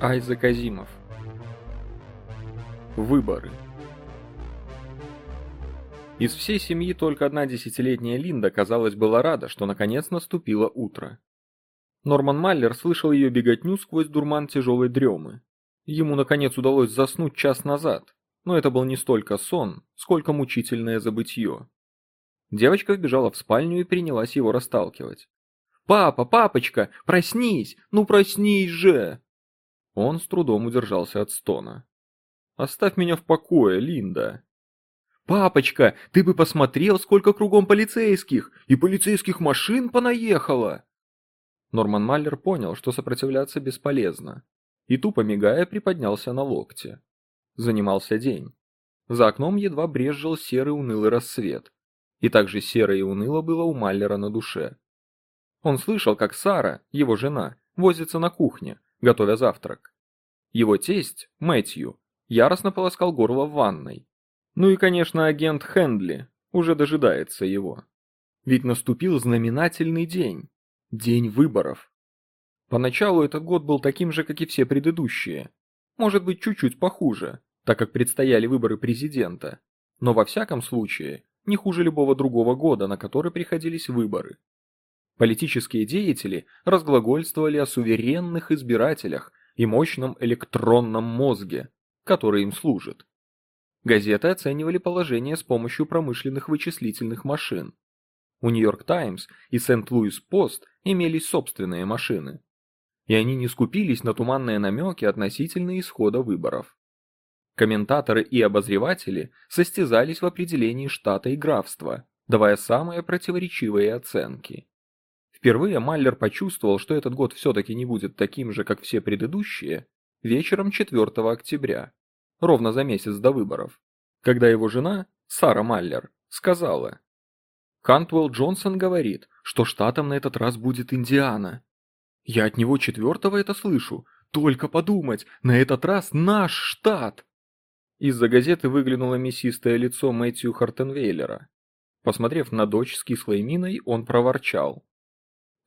Айзек Азимов. Выборы. Из всей семьи только одна десятилетняя Линда, казалось, была рада, что наконец наступило утро. Норман Маллер слышал ее беготню сквозь дурман тяжелой дремы. Ему, наконец, удалось заснуть час назад, но это был не столько сон, сколько мучительное забытье. Девочка вбежала в спальню и принялась его расталкивать. «Папа, папочка, проснись! Ну проснись же!» Он с трудом удержался от стона. «Оставь меня в покое, Линда!» «Папочка, ты бы посмотрел, сколько кругом полицейских! И полицейских машин понаехало!» Норман Маллер понял, что сопротивляться бесполезно, и тупо мигая приподнялся на локте. Занимался день. За окном едва брезжил серый унылый рассвет, и также серо и уныло было у Маллера на душе. Он слышал, как Сара, его жена, возится на кухне, готовя завтрак. Его тесть, Мэтью, яростно полоскал горло в ванной. Ну и, конечно, агент Хендли уже дожидается его. Ведь наступил знаменательный день. День выборов. Поначалу этот год был таким же, как и все предыдущие. Может быть, чуть-чуть похуже, так как предстояли выборы президента. Но во всяком случае, не хуже любого другого года, на который приходились выборы. Политические деятели разглагольствовали о суверенных избирателях и мощном электронном мозге, который им служит. Газеты оценивали положение с помощью промышленных вычислительных машин. У Нью-Йорк Таймс и Сент-Луис Пост имелись собственные машины. И они не скупились на туманные намеки относительно исхода выборов. Комментаторы и обозреватели состязались в определении штата и графства, давая самые противоречивые оценки. Впервые Маллер почувствовал, что этот год все-таки не будет таким же, как все предыдущие, вечером 4 октября, ровно за месяц до выборов, когда его жена, Сара Маллер, сказала «Кантвелл Джонсон говорит, что штатом на этот раз будет Индиана. Я от него четвертого это слышу. Только подумать, на этот раз наш штат!» Из-за газеты выглянуло мясистое лицо Мэтью Хартенвейлера. Посмотрев на дочь с кислой миной, он проворчал.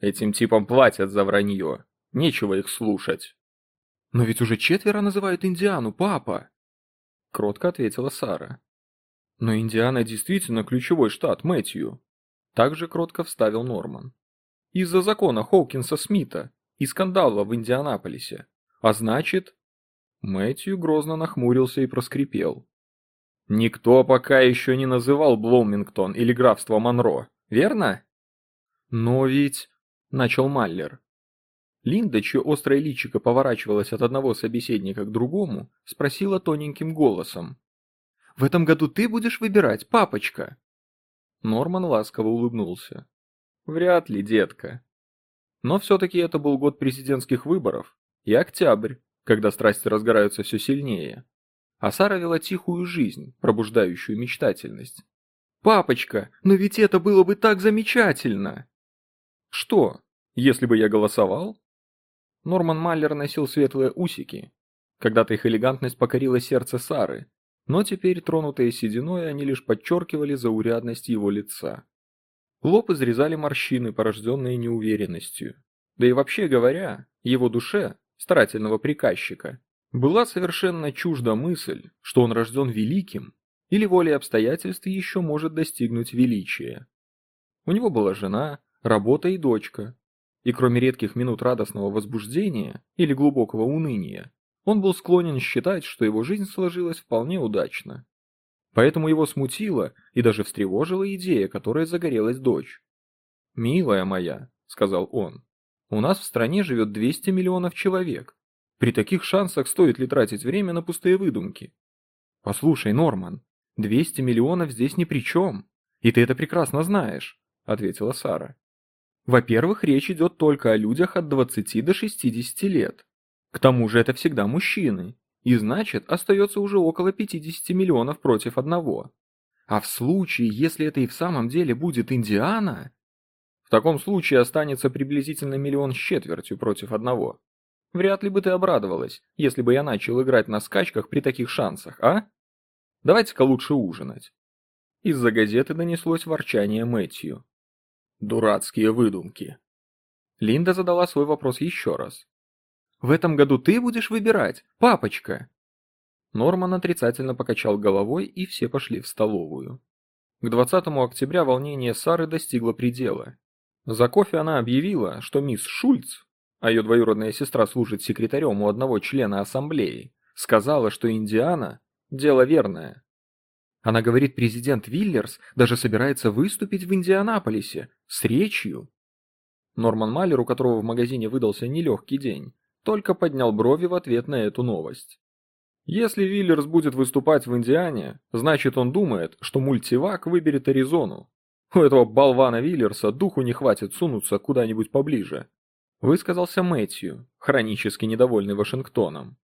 Этим типам платят за вранье. Нечего их слушать. Но ведь уже четверо называют Индиану, папа. Кротко ответила Сара. Но Индиана действительно ключевой штат, Мэтью. Также кротко вставил Норман. Из-за закона Хоукинса Смита и скандала в Индианаполисе. А значит... Мэтью грозно нахмурился и проскрипел. Никто пока еще не называл Блоумингтон или графство Монро, верно? Но ведь... — начал Маллер. Линда, чье острое личико поворачивалось от одного собеседника к другому, спросила тоненьким голосом. «В этом году ты будешь выбирать, папочка?» Норман ласково улыбнулся. «Вряд ли, детка». Но все-таки это был год президентских выборов и октябрь, когда страсти разгораются все сильнее. А Сара вела тихую жизнь, пробуждающую мечтательность. «Папочка, но ведь это было бы так замечательно!» Что, если бы я голосовал? Норман Маллер носил светлые усики. Когда-то их элегантность покорила сердце Сары, но теперь, тронутые сединой, они лишь подчеркивали заурядность его лица. Лоб изрезали морщины, порожденные неуверенностью. Да и вообще говоря, его душе, старательного приказчика, была совершенно чужда мысль, что он рожден великим или волей обстоятельств еще может достигнуть величия. У него была жена, работа и дочка. И кроме редких минут радостного возбуждения или глубокого уныния, он был склонен считать, что его жизнь сложилась вполне удачно. Поэтому его смутила и даже встревожила идея, которая загорелась дочь. «Милая моя», — сказал он, — «у нас в стране живет 200 миллионов человек. При таких шансах стоит ли тратить время на пустые выдумки? Послушай, Норман, 200 миллионов здесь ни при чем, и ты это прекрасно знаешь», — ответила Сара. Во-первых, речь идет только о людях от 20 до 60 лет. К тому же это всегда мужчины, и значит остается уже около 50 миллионов против одного. А в случае, если это и в самом деле будет Индиана... В таком случае останется приблизительно миллион с четвертью против одного. Вряд ли бы ты обрадовалась, если бы я начал играть на скачках при таких шансах, а? Давайте-ка лучше ужинать. Из-за газеты донеслось ворчание Мэтью. Дурацкие выдумки. Линда задала свой вопрос еще раз. В этом году ты будешь выбирать, папочка!» Норман отрицательно покачал головой, и все пошли в столовую. К 20 октября волнение Сары достигло предела. За кофе она объявила, что мисс Шульц, а ее двоюродная сестра служит секретарем у одного члена ассамблеи, сказала, что Индиана – дело верное. Она говорит, президент Виллерс даже собирается выступить в Индианаполисе с речью. Норман Маллер, у которого в магазине выдался нелегкий день, только поднял брови в ответ на эту новость. Если Виллерс будет выступать в Индиане, значит он думает, что мультивак выберет Аризону. У этого болвана Виллерса духу не хватит сунуться куда-нибудь поближе. Высказался Мэтью, хронически недовольный Вашингтоном.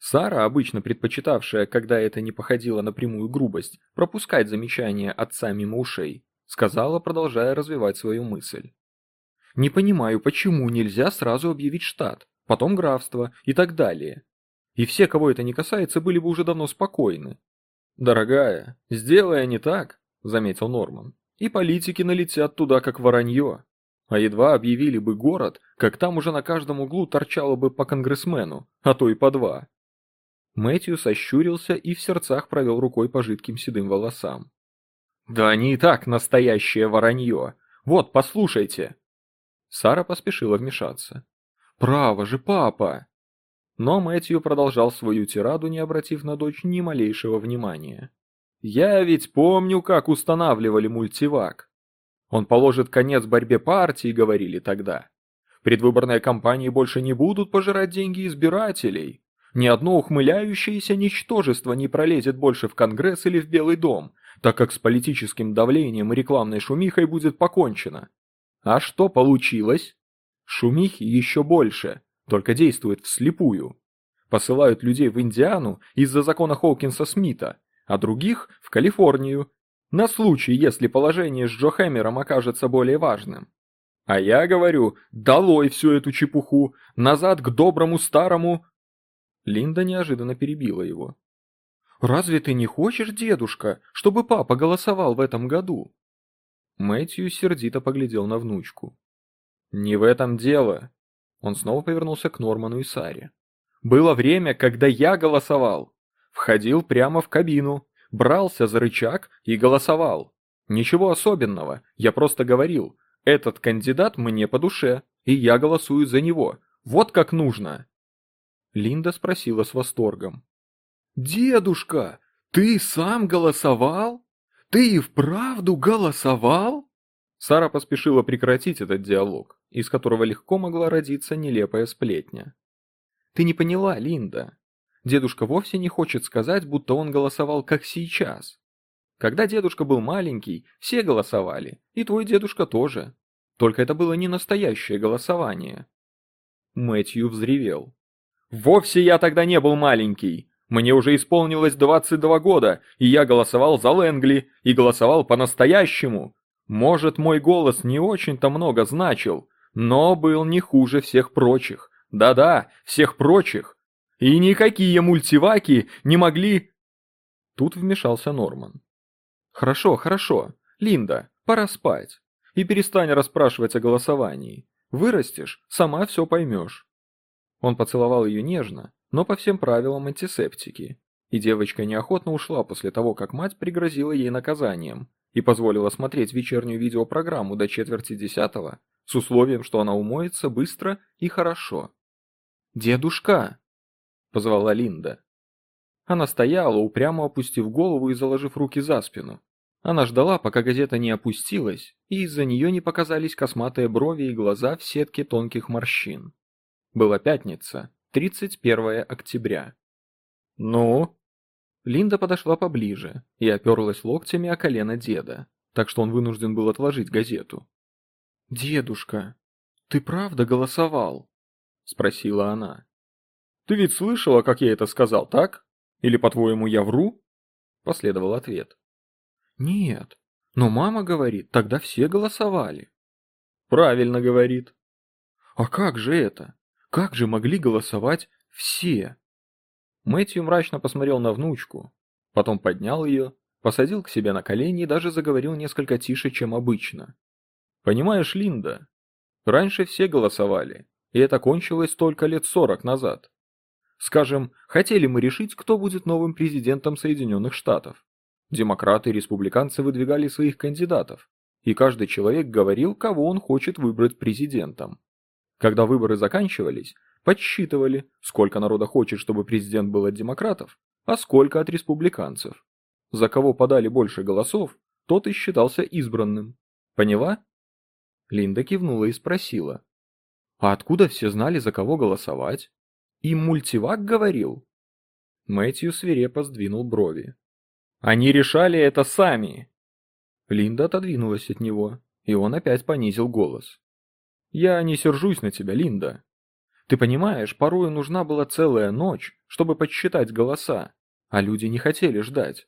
Сара, обычно предпочитавшая, когда это не походило на прямую грубость, пропускать замечания отца мимо ушей, сказала, продолжая развивать свою мысль. «Не понимаю, почему нельзя сразу объявить штат, потом графство и так далее. И все, кого это не касается, были бы уже давно спокойны. «Дорогая, сделай не так», — заметил Норман, — «и политики налетят туда, как воронье. А едва объявили бы город, как там уже на каждом углу торчало бы по конгрессмену, а то и по два». Мэтью сощурился и в сердцах провел рукой по жидким седым волосам. «Да они и так настоящее воронье. Вот, послушайте!» Сара поспешила вмешаться. «Право же, папа!» Но Мэтью продолжал свою тираду, не обратив на дочь ни малейшего внимания. «Я ведь помню, как устанавливали мультивак. Он положит конец борьбе партии, говорили тогда. Предвыборные кампании больше не будут пожирать деньги избирателей. Ни одно ухмыляющееся ничтожество не пролезет больше в Конгресс или в Белый дом, так как с политическим давлением и рекламной шумихой будет покончено. А что получилось? Шумихи еще больше, только действует вслепую. Посылают людей в Индиану из-за закона Хоукинса Смита, а других – в Калифорнию, на случай, если положение с Джо Хэмером окажется более важным. А я говорю, долой всю эту чепуху, назад к доброму старому... Линда неожиданно перебила его. «Разве ты не хочешь, дедушка, чтобы папа голосовал в этом году?» Мэтью сердито поглядел на внучку. «Не в этом дело. Он снова повернулся к Норману и Саре. «Было время, когда я голосовал. Входил прямо в кабину, брался за рычаг и голосовал. Ничего особенного, я просто говорил, этот кандидат мне по душе, и я голосую за него. Вот как нужно!» Линда спросила с восторгом. «Дедушка, ты сам голосовал? Ты и вправду голосовал?» Сара поспешила прекратить этот диалог, из которого легко могла родиться нелепая сплетня. «Ты не поняла, Линда. Дедушка вовсе не хочет сказать, будто он голосовал как сейчас. Когда дедушка был маленький, все голосовали, и твой дедушка тоже. Только это было не настоящее голосование». Мэтью взревел. «Вовсе я тогда не был маленький. Мне уже исполнилось 22 года, и я голосовал за Лэнгли, и голосовал по-настоящему, может, мой голос не очень-то много значил, но был не хуже всех прочих. Да-да, всех прочих. И никакие мультиваки не могли... Тут вмешался Норман. Хорошо, хорошо. Линда, пора спать. И перестань расспрашивать о голосовании. Вырастешь, сама все поймешь. Он поцеловал ее нежно, но по всем правилам антисептики. И девочка неохотно ушла после того, как мать пригрозила ей наказанием, и позволила смотреть вечернюю видеопрограмму до четверти десятого с условием, что она умоется быстро и хорошо. «Дедушка!» – позвала Линда. Она стояла, упрямо опустив голову и заложив руки за спину. Она ждала, пока газета не опустилась, и из-за нее не показались косматые брови и глаза в сетке тонких морщин. Была пятница, 31 октября. «Ну?» Линда подошла поближе и оперлась локтями о колено деда, так что он вынужден был отложить газету. «Дедушка, ты правда голосовал?» – спросила она. «Ты ведь слышала, как я это сказал, так? Или, по-твоему, я вру?» – последовал ответ. «Нет, но мама говорит, тогда все голосовали». «Правильно говорит». «А как же это? Как же могли голосовать все?» Мэтью мрачно посмотрел на внучку, потом поднял ее, посадил к себе на колени и даже заговорил несколько тише, чем обычно. «Понимаешь, Линда, раньше все голосовали, И это кончилось только лет сорок назад. Скажем, хотели мы решить, кто будет новым президентом Соединенных Штатов. Демократы и республиканцы выдвигали своих кандидатов, и каждый человек говорил, кого он хочет выбрать президентом. Когда выборы заканчивались, подсчитывали, сколько народа хочет, чтобы президент был от демократов, а сколько от республиканцев. За кого подали больше голосов, тот и считался избранным. Поняла? Линда кивнула и спросила. А откуда все знали, за кого голосовать? И мультивак говорил? Мэтью свирепо сдвинул брови. Они решали это сами. Линда отодвинулась от него, и он опять понизил голос. Я не сержусь на тебя, Линда. Ты понимаешь, порою нужна была целая ночь, чтобы подсчитать голоса, а люди не хотели ждать.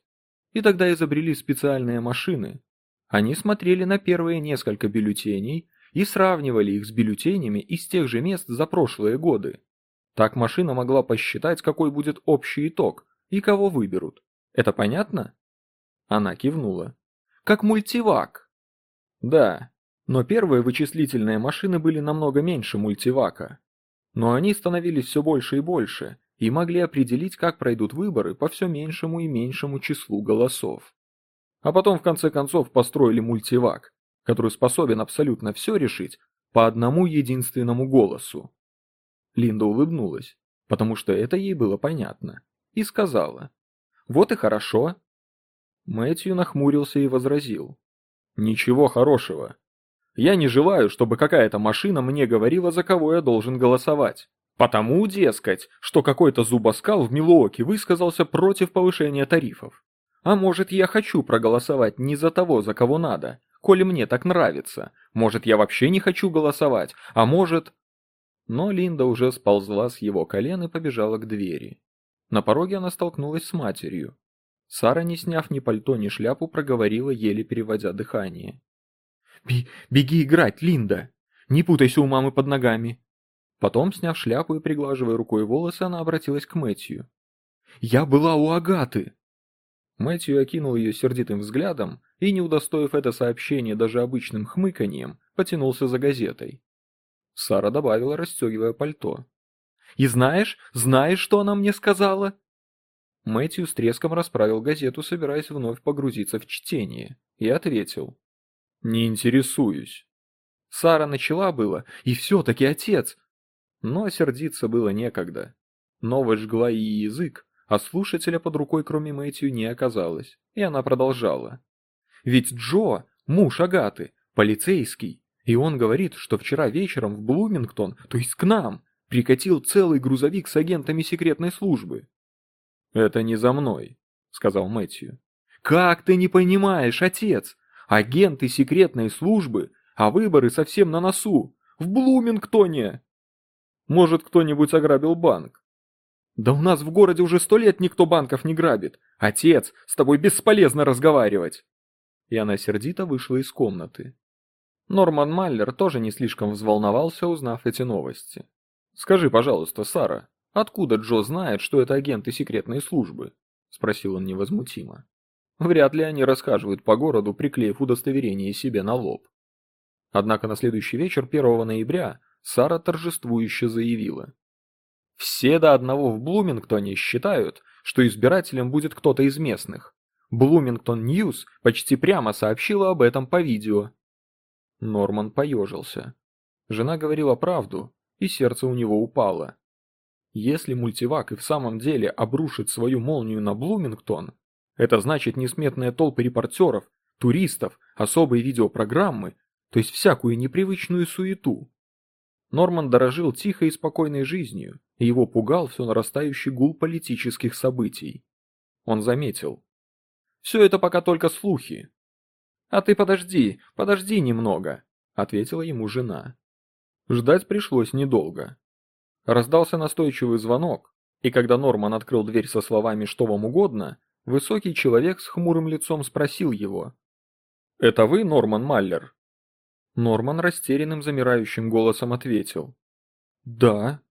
И тогда изобрели специальные машины. Они смотрели на первые несколько бюллетеней и сравнивали их с бюллетенями из тех же мест за прошлые годы. Так машина могла посчитать, какой будет общий итог и кого выберут. Это понятно? Она кивнула. Как мультивак. Да, но первые вычислительные машины были намного меньше мультивака. Но они становились все больше и больше, и могли определить, как пройдут выборы по все меньшему и меньшему числу голосов. А потом в конце концов построили мультивак, который способен абсолютно все решить по одному единственному голосу. Линда улыбнулась, потому что это ей было понятно, и сказала, «Вот и хорошо». Мэтью нахмурился и возразил, «Ничего хорошего. Я не желаю, чтобы какая-то машина мне говорила, за кого я должен голосовать. Потому, дескать, что какой-то зубоскал в Милуоке высказался против повышения тарифов. А может, я хочу проголосовать не за того, за кого надо, коли мне так нравится. Может, я вообще не хочу голосовать, а может... Но Линда уже сползла с его колен и побежала к двери. На пороге она столкнулась с матерью. Сара, не сняв ни пальто, ни шляпу, проговорила, еле переводя дыхание. «Беги играть, Линда! Не путайся у мамы под ногами!» Потом, сняв шляпу и приглаживая рукой волосы, она обратилась к Мэтью. «Я была у Агаты!» Мэтью окинул ее сердитым взглядом и, не удостоив это сообщение даже обычным хмыканьем, потянулся за газетой. Сара добавила, расстегивая пальто. «И знаешь, знаешь, что она мне сказала?» Мэтью с треском расправил газету, собираясь вновь погрузиться в чтение, и ответил. «Не интересуюсь». Сара начала было, и все-таки отец. Но сердиться было некогда. Новость жгла и язык, а слушателя под рукой кроме Мэтью не оказалось, и она продолжала. «Ведь Джо, муж Агаты, полицейский, и он говорит, что вчера вечером в Блумингтон, то есть к нам, прикатил целый грузовик с агентами секретной службы». «Это не за мной», — сказал Мэтью. «Как ты не понимаешь, отец? Агенты секретной службы, а выборы совсем на носу. В Блумингтоне. Может, кто-нибудь ограбил банк? Да у нас в городе уже сто лет никто банков не грабит. Отец, с тобой бесполезно разговаривать. И она сердито вышла из комнаты. Норман Маллер тоже не слишком взволновался, узнав эти новости. «Скажи, пожалуйста, Сара, откуда Джо знает, что это агенты секретной службы?» – спросил он невозмутимо. Вряд ли они расхаживают по городу, приклеив удостоверение себе на лоб. Однако на следующий вечер 1 ноября Сара торжествующе заявила. Все до одного в Блумингтоне считают, что избирателем будет кто-то из местных. Блумингтон Ньюс почти прямо сообщила об этом по видео. Норман поежился. Жена говорила правду, и сердце у него упало. Если мультивак и в самом деле обрушит свою молнию на Блумингтон, это значит несметные толпы репортеров, туристов, особые видеопрограммы, то есть всякую непривычную суету. Норман дорожил тихой и спокойной жизнью, и его пугал все нарастающий гул политических событий. Он заметил. «Все это пока только слухи». «А ты подожди, подожди немного», — ответила ему жена. Ждать пришлось недолго. Раздался настойчивый звонок, и когда Норман открыл дверь со словами «что вам угодно», Высокий человек с хмурым лицом спросил его. «Это вы, Норман Маллер?» Норман растерянным замирающим голосом ответил. «Да».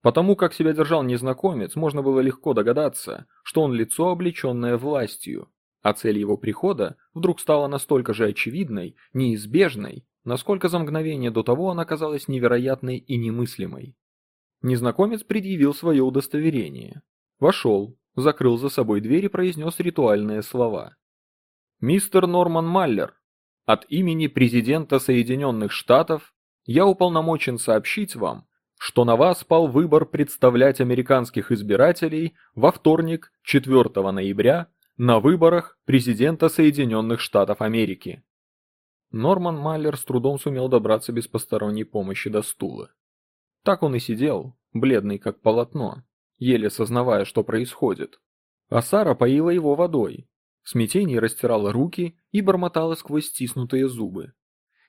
Потому как себя держал незнакомец, можно было легко догадаться, что он лицо, облеченное властью, а цель его прихода вдруг стала настолько же очевидной, неизбежной, насколько за мгновение до того она казалась невероятной и немыслимой. Незнакомец предъявил свое удостоверение. Вошел, закрыл за собой дверь и произнес ритуальные слова. «Мистер Норман Маллер, от имени президента Соединенных Штатов я уполномочен сообщить вам, что на вас пал выбор представлять американских избирателей во вторник, 4 ноября, на выборах президента Соединенных Штатов Америки. Норман Маллер с трудом сумел добраться без посторонней помощи до стула. Так он и сидел, бледный как полотно, еле сознавая, что происходит. А Сара поила его водой, в смятении растирала руки и бормотала сквозь стиснутые зубы.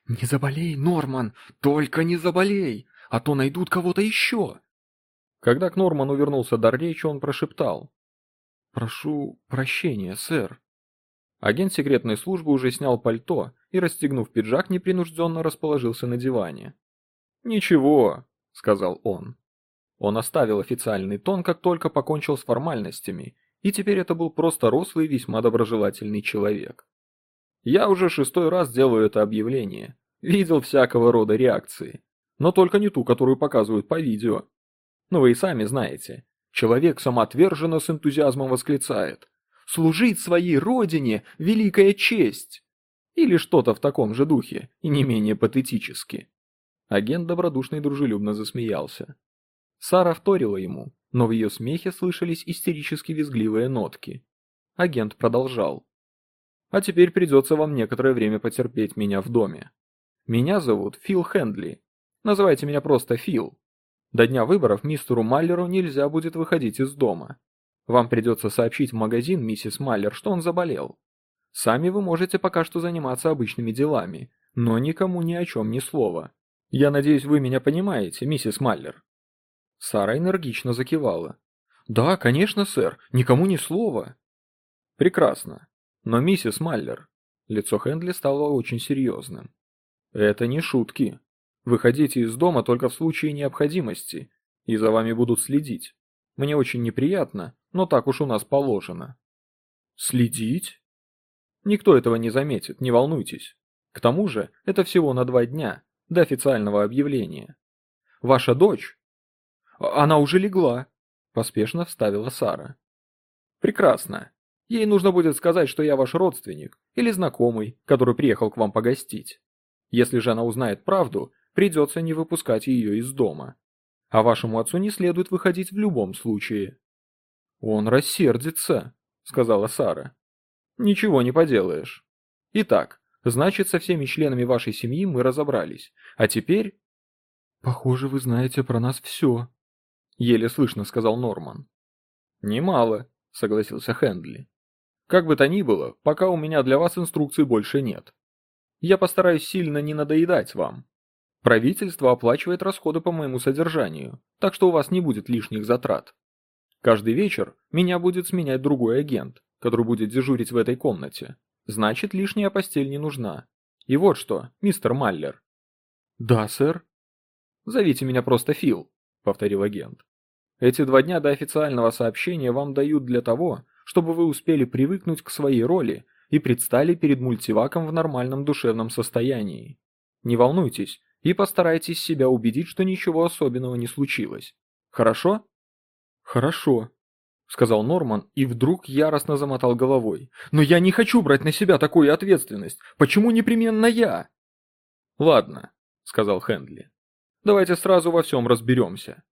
«Не заболей, Норман, только не заболей, а то найдут кого-то еще!» Когда к Норману вернулся дар речи, он прошептал. «Прошу прощения, сэр». Агент секретной службы уже снял пальто и, расстегнув пиджак, непринужденно расположился на диване. «Ничего», — сказал он. Он оставил официальный тон, как только покончил с формальностями, и теперь это был просто рослый, весьма доброжелательный человек. «Я уже шестой раз делаю это объявление. Видел всякого рода реакции. Но только не ту, которую показывают по видео. Но вы и сами знаете. Человек самоотверженно с энтузиазмом восклицает. «Служить своей родине – великая честь!» Или что-то в таком же духе, и не менее патетически. Агент добродушно и дружелюбно засмеялся. Сара вторила ему, но в ее смехе слышались истерически визгливые нотки. Агент продолжал. «А теперь придется вам некоторое время потерпеть меня в доме. Меня зовут Фил Хендли. Называйте меня просто Фил. До дня выборов мистеру Маллеру нельзя будет выходить из дома. Вам придется сообщить в магазин миссис Маллер, что он заболел. Сами вы можете пока что заниматься обычными делами, но никому ни о чем ни слова. Я надеюсь, вы меня понимаете, миссис Маллер». Сара энергично закивала. «Да, конечно, сэр, никому ни слова». «Прекрасно. Но миссис Маллер...» Лицо Хендли стало очень серьезным. «Это не шутки. Выходите из дома только в случае необходимости, и за вами будут следить. Мне очень неприятно, но так уж у нас положено». «Следить?» Никто этого не заметит, не волнуйтесь. К тому же, это всего на два дня, до официального объявления. Ваша дочь... Она уже легла, поспешно вставила Сара. Прекрасно. Ей нужно будет сказать, что я ваш родственник или знакомый, который приехал к вам погостить. Если же она узнает правду, придется не выпускать ее из дома. А вашему отцу не следует выходить в любом случае. Он рассердится, сказала Сара. Ничего не поделаешь. Итак, значит, со всеми членами вашей семьи мы разобрались. А теперь... Похоже, вы знаете про нас все. Еле слышно сказал Норман. Немало, согласился Хендли. Как бы то ни было, пока у меня для вас инструкций больше нет. Я постараюсь сильно не надоедать вам. Правительство оплачивает расходы по моему содержанию, так что у вас не будет лишних затрат. Каждый вечер меня будет сменять другой агент, который будет дежурить в этой комнате. Значит, лишняя постель не нужна. И вот что, мистер Маллер. Да, сэр. Зовите меня просто Фил, повторил агент. Эти два дня до официального сообщения вам дают для того, чтобы вы успели привыкнуть к своей роли и предстали перед мультиваком в нормальном душевном состоянии. Не волнуйтесь и постарайтесь себя убедить, что ничего особенного не случилось. Хорошо? Хорошо, сказал Норман и вдруг яростно замотал головой. «Но я не хочу брать на себя такую ответственность! Почему непременно я?» «Ладно», — сказал Хендли. «Давайте сразу во всем разберемся.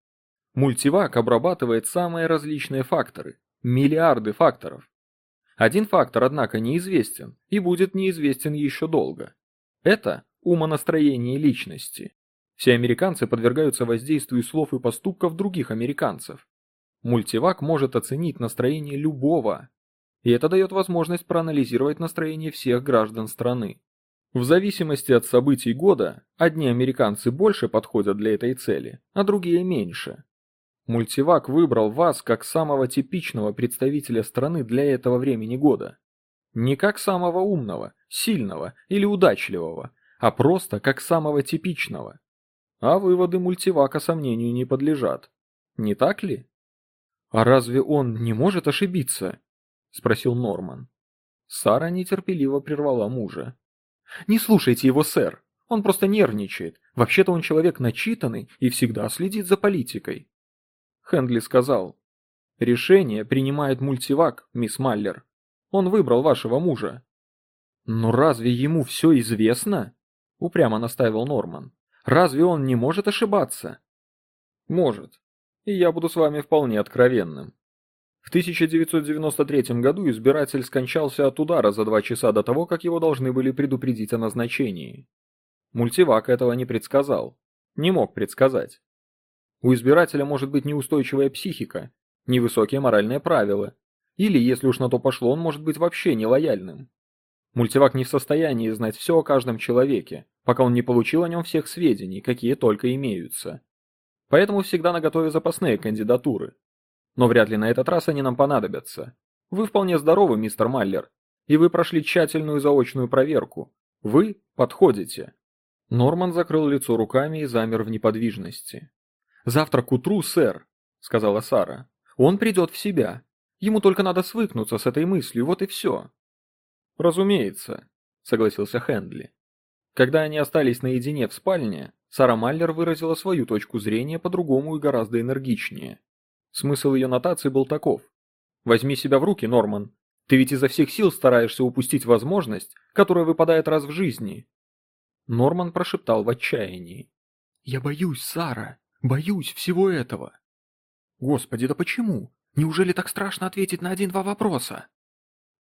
Мультивак обрабатывает самые различные факторы, миллиарды факторов. Один фактор, однако, неизвестен и будет неизвестен еще долго. Это умонастроение личности. Все американцы подвергаются воздействию слов и поступков других американцев. Мультивак может оценить настроение любого, и это дает возможность проанализировать настроение всех граждан страны. В зависимости от событий года, одни американцы больше подходят для этой цели, а другие меньше. Мультивак выбрал вас как самого типичного представителя страны для этого времени года. Не как самого умного, сильного или удачливого, а просто как самого типичного. А выводы мультивака сомнению не подлежат. Не так ли? «А разве он не может ошибиться?» – спросил Норман. Сара нетерпеливо прервала мужа. «Не слушайте его, сэр. Он просто нервничает. Вообще-то он человек начитанный и всегда следит за политикой. Хендли сказал. Решение принимает мультивак, мисс Маллер. Он выбрал вашего мужа. Но разве ему все известно? Упрямо настаивал Норман. Разве он не может ошибаться? Может. И я буду с вами вполне откровенным. В 1993 году избиратель скончался от удара за два часа до того, как его должны были предупредить о назначении. Мультивак этого не предсказал. Не мог предсказать. У избирателя может быть неустойчивая психика, невысокие моральные правила, или, если уж на то пошло, он может быть вообще нелояльным. Мультивак не в состоянии знать все о каждом человеке, пока он не получил о нем всех сведений, какие только имеются. Поэтому всегда наготове запасные кандидатуры. Но вряд ли на этот раз они нам понадобятся. Вы вполне здоровы, мистер Маллер, и вы прошли тщательную заочную проверку. Вы подходите. Норман закрыл лицо руками и замер в неподвижности. «Завтра к утру, сэр», — сказала Сара. «Он придет в себя. Ему только надо свыкнуться с этой мыслью, вот и все». «Разумеется», — согласился Хэндли. Когда они остались наедине в спальне, Сара Маллер выразила свою точку зрения по-другому и гораздо энергичнее. Смысл ее нотации был таков. «Возьми себя в руки, Норман. Ты ведь изо всех сил стараешься упустить возможность, которая выпадает раз в жизни». Норман прошептал в отчаянии. «Я боюсь, Сара, боюсь всего этого». «Господи, да почему? Неужели так страшно ответить на один-два вопроса?»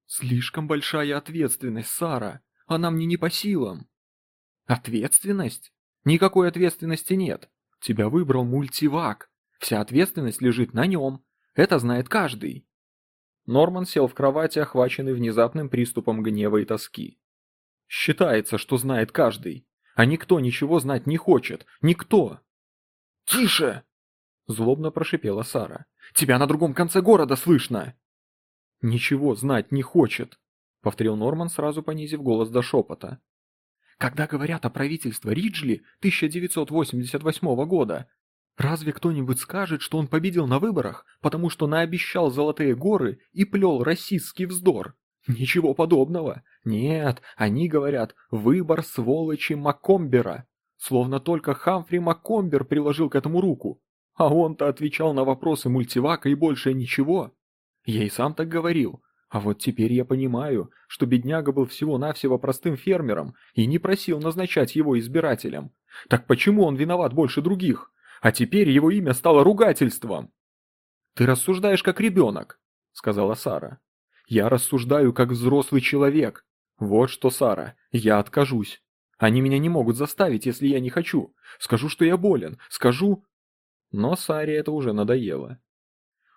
«Слишком большая ответственность, Сара. Она мне не по силам». «Ответственность? Никакой ответственности нет. Тебя выбрал мультивак. Вся ответственность лежит на нем. Это знает каждый. Норман сел в кровати, охваченный внезапным приступом гнева и тоски. Считается, что знает каждый. А никто ничего знать не хочет. Никто. «Тише!» – злобно прошипела Сара. «Тебя на другом конце города слышно!» «Ничего знать не хочет», – повторил Норман, сразу понизив голос до шепота. «Когда говорят о правительстве Риджли 1988 года, Разве кто-нибудь скажет, что он победил на выборах, потому что наобещал золотые горы и плел расистский вздор? Ничего подобного. Нет, они говорят «выбор сволочи Макомбера». Словно только Хамфри Макомбер приложил к этому руку. А он-то отвечал на вопросы мультивака и больше ничего. Я и сам так говорил. А вот теперь я понимаю, что бедняга был всего-навсего простым фермером и не просил назначать его избирателем. Так почему он виноват больше других? а теперь его имя стало ругательством. «Ты рассуждаешь как ребенок», — сказала Сара. «Я рассуждаю как взрослый человек. Вот что, Сара, я откажусь. Они меня не могут заставить, если я не хочу. Скажу, что я болен, скажу...» Но Саре это уже надоело.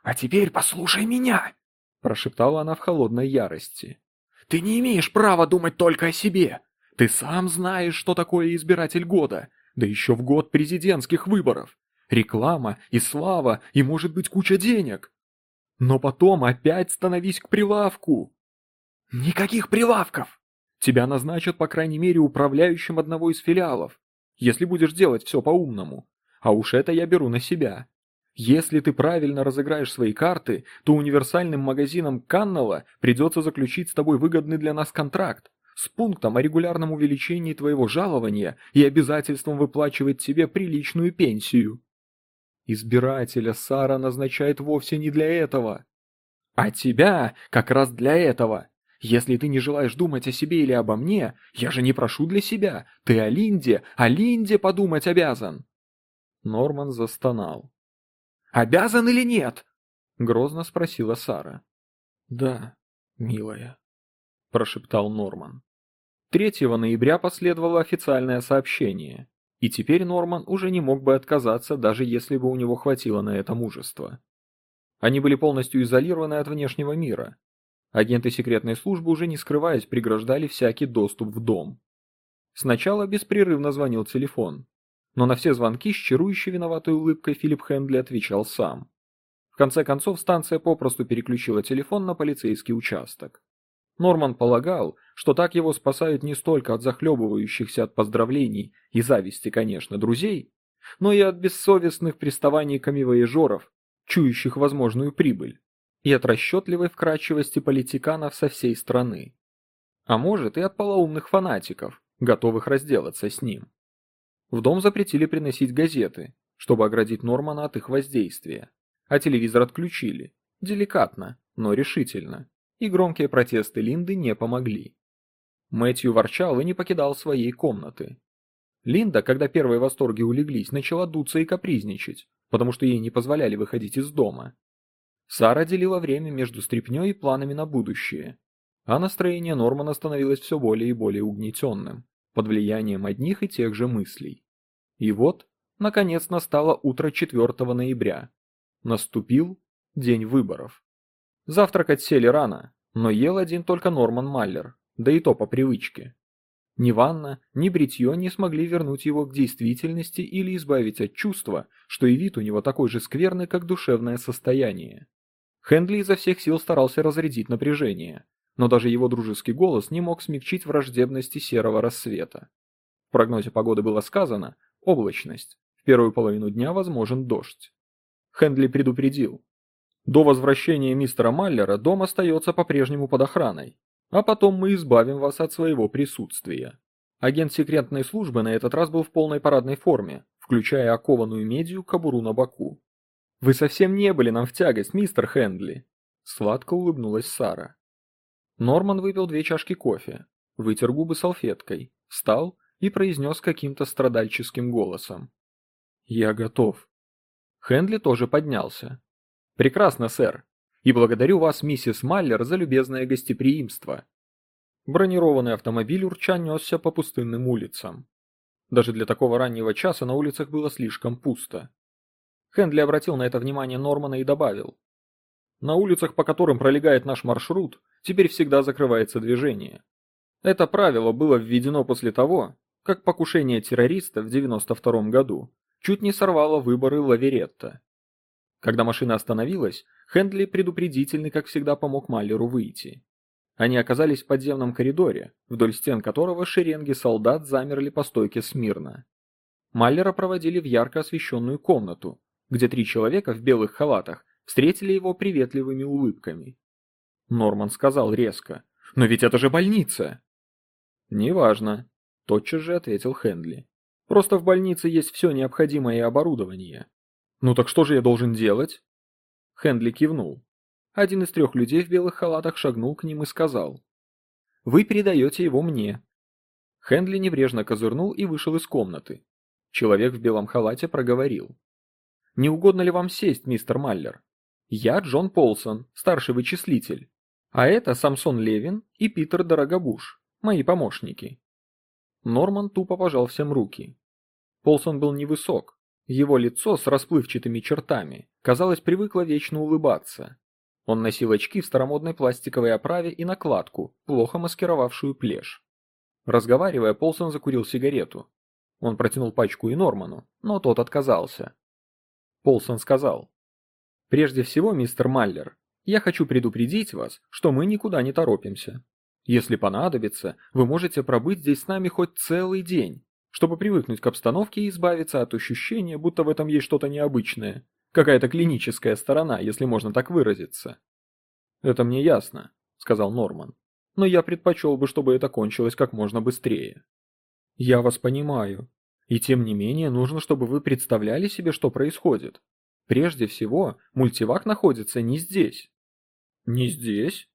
«А теперь послушай меня!» – прошептала она в холодной ярости. «Ты не имеешь права думать только о себе. Ты сам знаешь, что такое избиратель года, да еще в год президентских выборов. Реклама и слава, и может быть куча денег. Но потом опять становись к прилавку. Никаких прилавков! Тебя назначат, по крайней мере, управляющим одного из филиалов, если будешь делать все по-умному. А уж это я беру на себя. Если ты правильно разыграешь свои карты, то универсальным магазинам Каннелла придется заключить с тобой выгодный для нас контракт, с пунктом о регулярном увеличении твоего жалования и обязательством выплачивать тебе приличную пенсию. Избирателя Сара назначает вовсе не для этого. А тебя как раз для этого. Если ты не желаешь думать о себе или обо мне, я же не прошу для себя. Ты о Линде, о Линде подумать обязан. Норман застонал. «Обязан или нет?» — грозно спросила Сара. «Да, милая», — прошептал Норман. 3 ноября последовало официальное сообщение, и теперь Норман уже не мог бы отказаться, даже если бы у него хватило на это мужества. Они были полностью изолированы от внешнего мира. Агенты секретной службы уже не скрываясь преграждали всякий доступ в дом. Сначала беспрерывно звонил телефон, но на все звонки с чарующей виноватой улыбкой Филипп Хендли отвечал сам. В конце концов станция попросту переключила телефон на полицейский участок. Норман полагал, что так его спасают не столько от захлебывающихся от поздравлений и зависти, конечно, друзей, но и от бессовестных приставаний камевоежоров, чующих возможную прибыль, и от расчетливой вкрадчивости политиканов со всей страны. А может и от полоумных фанатиков, готовых разделаться с ним. В дом запретили приносить газеты, чтобы оградить Нормана от их воздействия, а телевизор отключили, деликатно, но решительно, и громкие протесты Линды не помогли. Мэтью ворчал и не покидал своей комнаты. Линда, когда первые восторги улеглись, начала дуться и капризничать, потому что ей не позволяли выходить из дома. Сара делила время между стряпнёй и планами на будущее, а настроение Нормана становилось все более и более угнетенным, под влиянием одних и тех же мыслей. И вот, наконец настало утро 4 ноября. Наступил день выборов. Завтракать сели рано, но ел один только Норман Маллер, да и то по привычке. Ни ванна, ни бритье не смогли вернуть его к действительности или избавить от чувства, что и вид у него такой же скверный, как душевное состояние. Хендли изо всех сил старался разрядить напряжение, но даже его дружеский голос не мог смягчить враждебности серого рассвета. В прогнозе погоды было сказано «облачность», в первую половину дня возможен дождь. Хендли предупредил. До возвращения мистера Маллера дом остается по-прежнему под охраной, а потом мы избавим вас от своего присутствия. Агент секретной службы на этот раз был в полной парадной форме, включая окованную медью кобуру на боку. «Вы совсем не были нам в тягость, мистер Хэндли!» Сладко улыбнулась Сара. Норман выпил две чашки кофе, вытер губы салфеткой, встал и произнес каким-то страдальческим голосом. «Я готов». Хэндли тоже поднялся. «Прекрасно, сэр. И благодарю вас, миссис Маллер, за любезное гостеприимство». Бронированный автомобиль урча несся по пустынным улицам. Даже для такого раннего часа на улицах было слишком пусто. Хендли обратил на это внимание Нормана и добавил. На улицах, по которым пролегает наш маршрут, теперь всегда закрывается движение. Это правило было введено после того, как покушение террориста в 92 году чуть не сорвало выборы Лаверетта. Когда машина остановилась, Хендли предупредительный, как всегда, помог Маллеру выйти. Они оказались в подземном коридоре, вдоль стен которого шеренги солдат замерли по стойке смирно. Маллера проводили в ярко освещенную комнату, где три человека в белых халатах встретили его приветливыми улыбками. Норман сказал резко. «Но ведь это же больница!» «Неважно», – тотчас же ответил Хендли. «Просто в больнице есть все необходимое оборудование». «Ну так что же я должен делать?» Хендли кивнул. Один из трех людей в белых халатах шагнул к ним и сказал. «Вы передаете его мне». Хендли небрежно козырнул и вышел из комнаты. Человек в белом халате проговорил. «Не угодно ли вам сесть, мистер Маллер? Я Джон Полсон, старший вычислитель. А это Самсон Левин и Питер Дорогобуш, мои помощники. Норман тупо пожал всем руки. Полсон был невысок. Его лицо с расплывчатыми чертами, казалось, привыкло вечно улыбаться. Он носил очки в старомодной пластиковой оправе и накладку, плохо маскировавшую плешь. Разговаривая, Полсон закурил сигарету. Он протянул пачку и Норману, но тот отказался. Полсон сказал. «Прежде всего, мистер Маллер, я хочу предупредить вас, что мы никуда не торопимся. Если понадобится, вы можете пробыть здесь с нами хоть целый день, чтобы привыкнуть к обстановке и избавиться от ощущения, будто в этом есть что-то необычное, какая-то клиническая сторона, если можно так выразиться. «Это мне ясно», — сказал Норман, — «но я предпочел бы, чтобы это кончилось как можно быстрее». «Я вас понимаю. И тем не менее нужно, чтобы вы представляли себе, что происходит. Прежде всего, мультивак находится не здесь. Не здесь?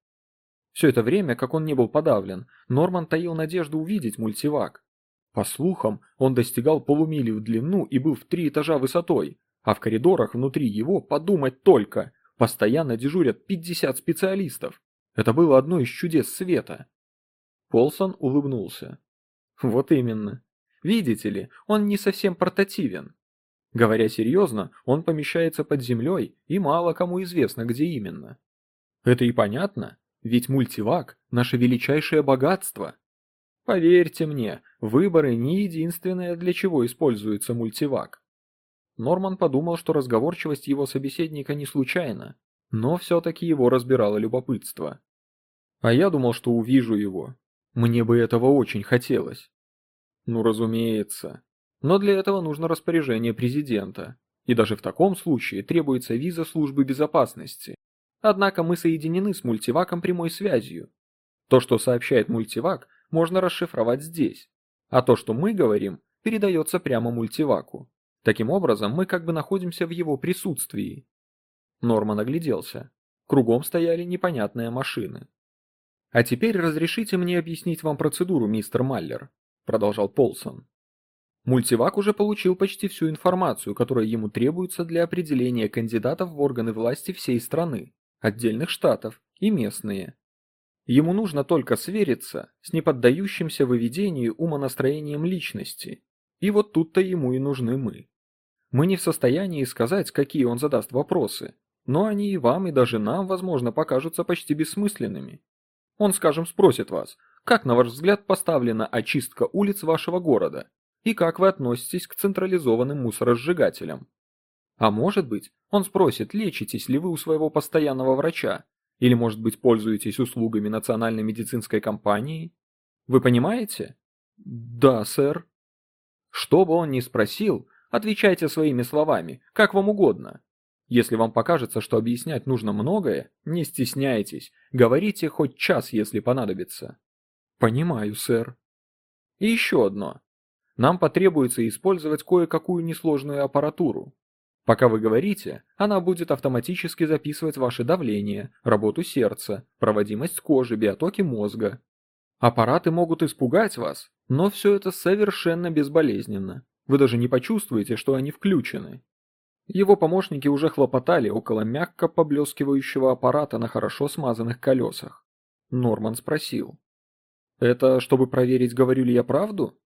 Все это время, как он не был подавлен, Норман таил надежду увидеть мультивак. По слухам, он достигал полумили в длину и был в три этажа высотой, а в коридорах внутри его, подумать только, постоянно дежурят 50 специалистов. Это было одно из чудес света. Полсон улыбнулся. Вот именно. Видите ли, он не совсем портативен. Говоря серьезно, он помещается под землей, и мало кому известно, где именно. Это и понятно, ведь мультивак – наше величайшее богатство. Поверьте мне, выборы не единственное, для чего используется мультивак. Норман подумал, что разговорчивость его собеседника не случайна, но все-таки его разбирало любопытство. А я думал, что увижу его. Мне бы этого очень хотелось. Ну, разумеется. Но для этого нужно распоряжение президента. И даже в таком случае требуется виза службы безопасности. Однако мы соединены с мультиваком прямой связью. То, что сообщает мультивак, можно расшифровать здесь. А то, что мы говорим, передается прямо мультиваку. Таким образом, мы как бы находимся в его присутствии. Норман огляделся. Кругом стояли непонятные машины. «А теперь разрешите мне объяснить вам процедуру, мистер Маллер», – продолжал Полсон. Мультивак уже получил почти всю информацию, которая ему требуется для определения кандидатов в органы власти всей страны, отдельных штатов и местные. Ему нужно только свериться с неподдающимся выведению умонастроением личности. И вот тут-то ему и нужны мы. Мы не в состоянии сказать, какие он задаст вопросы, но они и вам, и даже нам, возможно, покажутся почти бессмысленными. Он, скажем, спросит вас, как, на ваш взгляд, поставлена очистка улиц вашего города, и как вы относитесь к централизованным мусоросжигателям. А может быть, он спросит, лечитесь ли вы у своего постоянного врача, или, может быть, пользуетесь услугами Национальной медицинской компании? Вы понимаете? Да, сэр. Что бы он ни спросил, отвечайте своими словами, как вам угодно. Если вам покажется, что объяснять нужно многое, не стесняйтесь, говорите хоть час, если понадобится. Понимаю, сэр. И еще одно. Нам потребуется использовать кое-какую несложную аппаратуру. Пока вы говорите, она будет автоматически записывать ваше давление, работу сердца, проводимость кожи, биотоки мозга. Аппараты могут испугать вас, но все это совершенно безболезненно. Вы даже не почувствуете, что они включены. Его помощники уже хлопотали около мягко поблескивающего аппарата на хорошо смазанных колесах. Норман спросил. «Это чтобы проверить, говорю ли я правду?»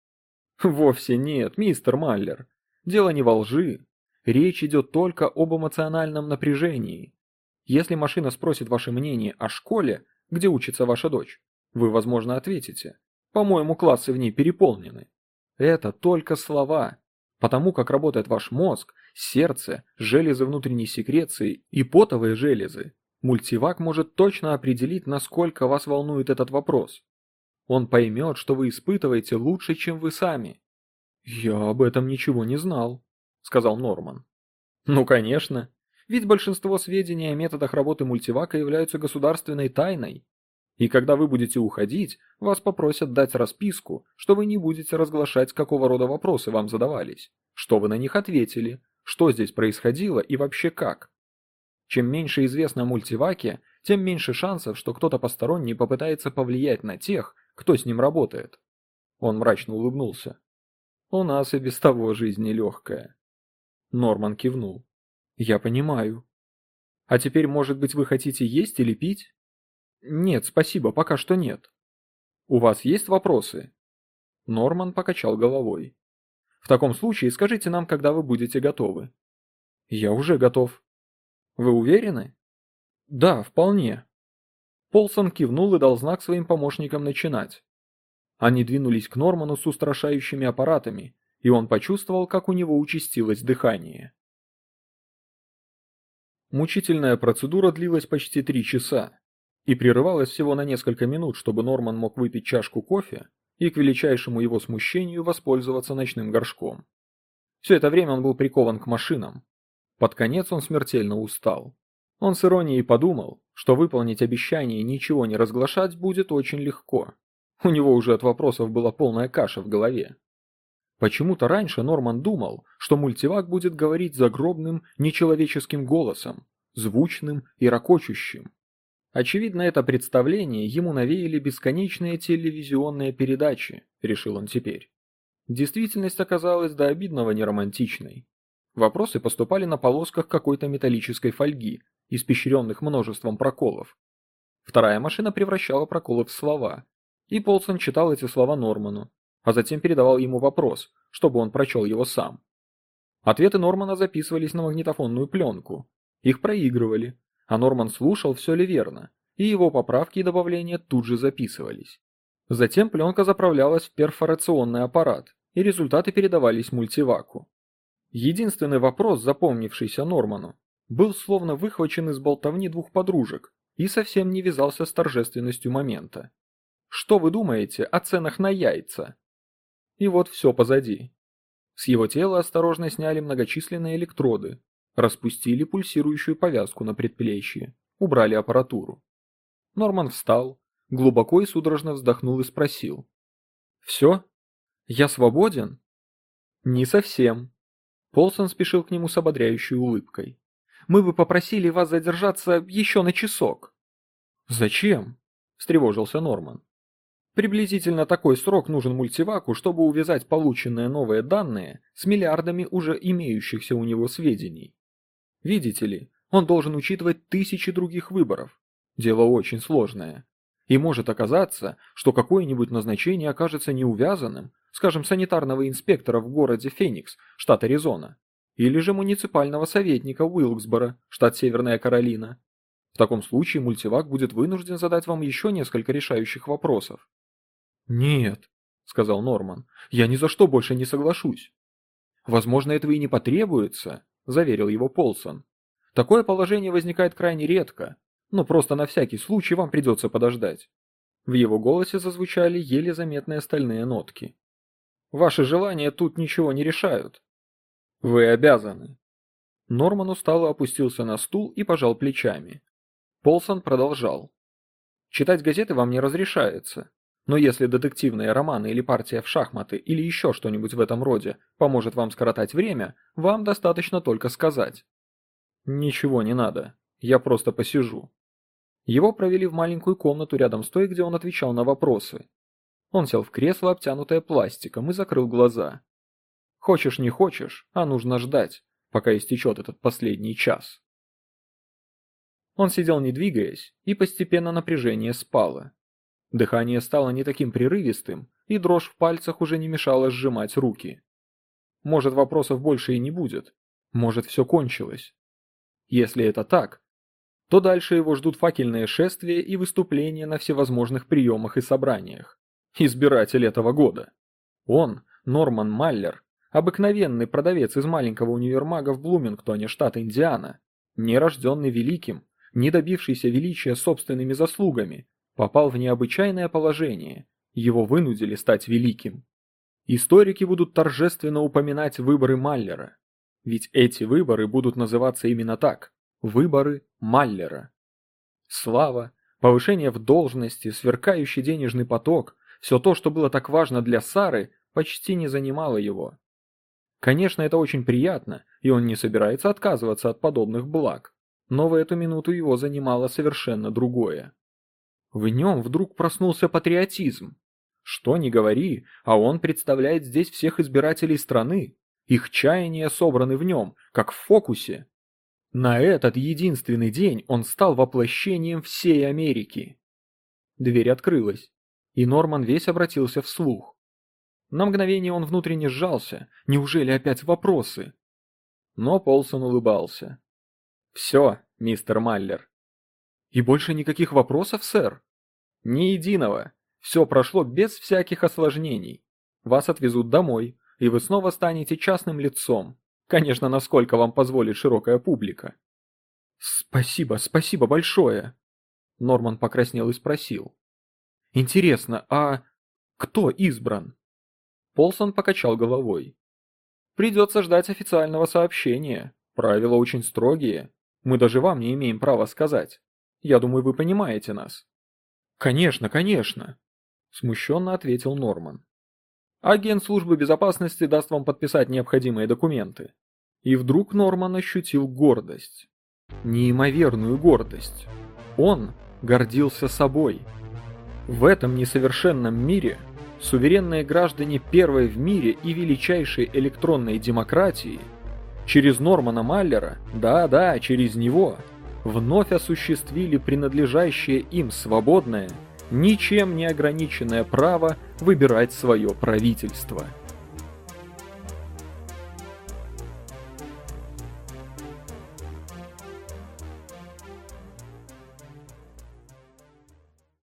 «Вовсе нет, мистер Маллер. Дело не во лжи. Речь идет только об эмоциональном напряжении. Если машина спросит ваше мнение о школе, где учится ваша дочь, вы, возможно, ответите. По-моему, классы в ней переполнены. Это только слова. Потому как работает ваш мозг, сердце, железы внутренней секреции и потовые железы, мультивак может точно определить, насколько вас волнует этот вопрос. Он поймет, что вы испытываете лучше, чем вы сами. «Я об этом ничего не знал», — сказал Норман. «Ну, конечно. Ведь большинство сведений о методах работы мультивака являются государственной тайной. И когда вы будете уходить, вас попросят дать расписку, что вы не будете разглашать, какого рода вопросы вам задавались, что вы на них ответили, что здесь происходило и вообще как. Чем меньше известно о мультиваке, тем меньше шансов, что кто-то посторонний попытается повлиять на тех, кто с ним работает. Он мрачно улыбнулся. У нас и без того жизнь нелегкая. Норман кивнул. Я понимаю. А теперь, может быть, вы хотите есть или пить? Нет, спасибо, пока что нет. У вас есть вопросы? Норман покачал головой. В таком случае скажите нам, когда вы будете готовы. Я уже готов. Вы уверены? Да, вполне. Полсон кивнул и дал знак своим помощникам начинать. Они двинулись к Норману с устрашающими аппаратами, и он почувствовал, как у него участилось дыхание. Мучительная процедура длилась почти три часа и прерывалась всего на несколько минут, чтобы Норман мог выпить чашку кофе и, к величайшему его смущению, воспользоваться ночным горшком. Все это время он был прикован к машинам. Под конец он смертельно устал. Он с иронией подумал, что выполнить обещание ничего не разглашать будет очень легко. У него уже от вопросов была полная каша в голове. Почему-то раньше Норман думал, что мультивак будет говорить загробным, нечеловеческим голосом, звучным и ракочущим. Очевидно, это представление ему навеяли бесконечные телевизионные передачи, решил он теперь. Действительность оказалась до обидного неромантичной. Вопросы поступали на полосках какой-то металлической фольги, испещренных множеством проколов. Вторая машина превращала проколы в слова, и Полсон читал эти слова Норману, а затем передавал ему вопрос, чтобы он прочел его сам. Ответы Нормана записывались на магнитофонную пленку. Их проигрывали, а Норман слушал, все ли верно, и его поправки и добавления тут же записывались. Затем пленка заправлялась в перфорационный аппарат, и результаты передавались мультиваку. Единственный вопрос, запомнившийся Норману, был словно выхвачен из болтовни двух подружек и совсем не вязался с торжественностью момента. Что вы думаете о ценах на яйца? И вот все позади. С его тела осторожно сняли многочисленные электроды, распустили пульсирующую повязку на предплечье, убрали аппаратуру. Норман встал, глубоко и судорожно вздохнул и спросил. «Все? «Я свободен?» «Не совсем». Полсон спешил к нему с ободряющей улыбкой. «Мы бы попросили вас задержаться еще на часок». «Зачем?» – встревожился Норман. Приблизительно такой срок нужен мультиваку, чтобы увязать полученные новые данные с миллиардами уже имеющихся у него сведений. Видите ли, он должен учитывать тысячи других выборов. Дело очень сложное. И может оказаться, что какое-нибудь назначение окажется неувязанным, скажем, санитарного инспектора в городе Феникс, штат Аризона, или же муниципального советника Уилксбора, штат Северная Каролина. В таком случае мультивак будет вынужден задать вам еще несколько решающих вопросов. «Нет», — сказал Норман, — «я ни за что больше не соглашусь». «Возможно, этого и не потребуется», — заверил его Полсон. «Такое положение возникает крайне редко, но просто на всякий случай вам придется подождать». В его голосе зазвучали еле заметные стальные нотки. «Ваши желания тут ничего не решают. Вы обязаны». Норман устало опустился на стул и пожал плечами. Полсон продолжал. «Читать газеты вам не разрешается, но если детективные романы или партия в шахматы или еще что-нибудь в этом роде поможет вам скоротать время, вам достаточно только сказать. Ничего не надо, я просто посижу. Его провели в маленькую комнату рядом с той, где он отвечал на вопросы. Он сел в кресло, обтянутое пластиком, и закрыл глаза. Хочешь не хочешь, а нужно ждать, пока истечет этот последний час. Он сидел не двигаясь, и постепенно напряжение спало. Дыхание стало не таким прерывистым, и дрожь в пальцах уже не мешала сжимать руки. Может, вопросов больше и не будет. Может, все кончилось. Если это так, то дальше его ждут факельные шествия и выступления на всевозможных приемах и собраниях. Избиратель этого года. Он, Норман Маллер, обыкновенный продавец из маленького универмага в Блумингтоне, штат Индиана, не рожденный великим, не добившийся величия собственными заслугами, попал в необычайное положение, его вынудили стать великим. Историки будут торжественно упоминать выборы Маллера, ведь эти выборы будут называться именно так – выборы Маллера. Слава, повышение в должности, сверкающий денежный поток – все то, что было так важно для Сары, почти не занимало его. Конечно, это очень приятно, и он не собирается отказываться от подобных благ, но в эту минуту его занимало совершенно другое. В нем вдруг проснулся патриотизм. Что ни говори, а он представляет здесь всех избирателей страны. Их чаяния собраны в нем, как в фокусе. На этот единственный день он стал воплощением всей Америки. Дверь открылась, и Норман весь обратился вслух. На мгновение он внутренне сжался, неужели опять вопросы? Но Полсон улыбался. «Все, мистер Маллер, «И больше никаких вопросов, сэр?» «Ни единого. Все прошло без всяких осложнений. Вас отвезут домой, и вы снова станете частным лицом. Конечно, насколько вам позволит широкая публика». «Спасибо, спасибо большое!» Норман покраснел и спросил. «Интересно, а кто избран?» Полсон покачал головой. «Придется ждать официального сообщения. Правила очень строгие. Мы даже вам не имеем права сказать. Я думаю, вы понимаете нас». «Конечно, конечно», – смущенно ответил Норман. «Агент службы безопасности даст вам подписать необходимые документы». И вдруг Норман ощутил гордость. Неимоверную гордость. Он гордился собой. В этом несовершенном мире суверенные граждане первой в мире и величайшей электронной демократии через Нормана Маллера, да-да, через него – вновь осуществили принадлежащее им свободное, ничем не ограниченное право выбирать свое правительство –